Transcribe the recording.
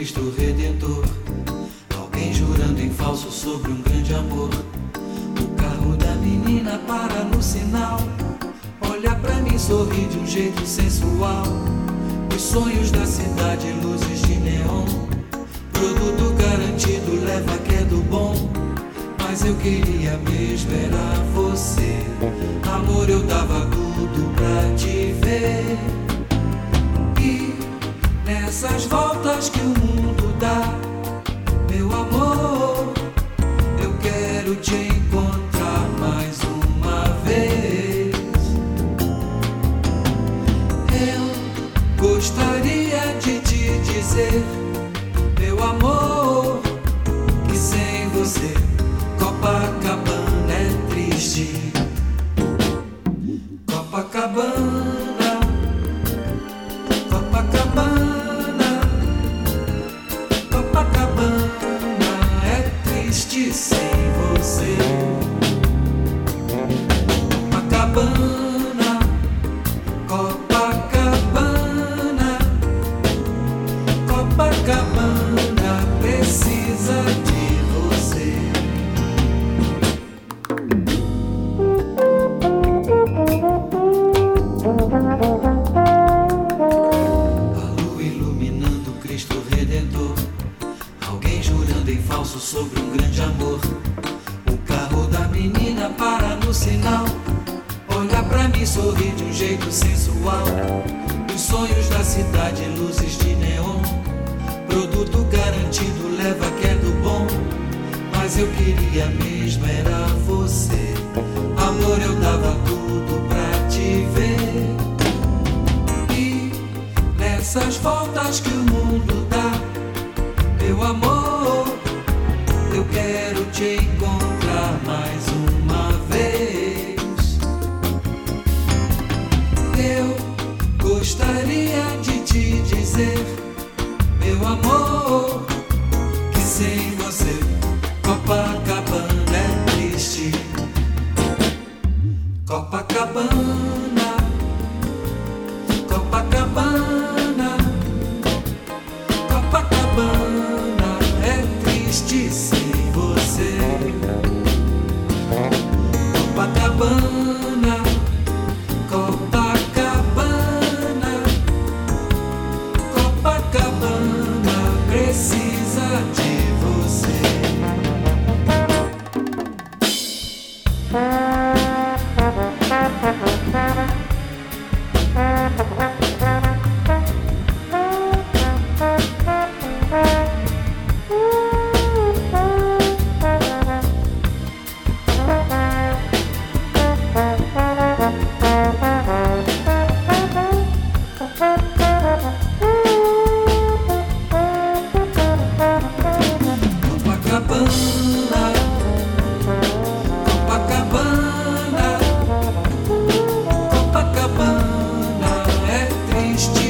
Cristo Redentor. Alguém jurando em falso sobre um grande amor. O carro da menina para no sinal. Olha pra mim, sorri de um jeito sensual. Os sonhos da cidade, luzes de neon. Produto garantido, leva que é do bom. Mas eu queria mesmo era você. Amor, eu dava tudo pra te ver. Nessas voltas que o mundo dá, meu amor, eu quero te encontrar mais uma vez. Eu gostaria de te dizer, para no sinal. Olha pra mim, sorri de um jeito sensual. Os sonhos da cidade, luzes de neon. Produto garantido, leva que é do bom. Mas eu queria mesmo era você. Amor, eu dava tudo pra te ver. E nessas voltas que o mundo dá, meu amor, eu quero te encontrar mais gostaria de te dizer, meu amor, que sem você Copacabana Copacabana existe.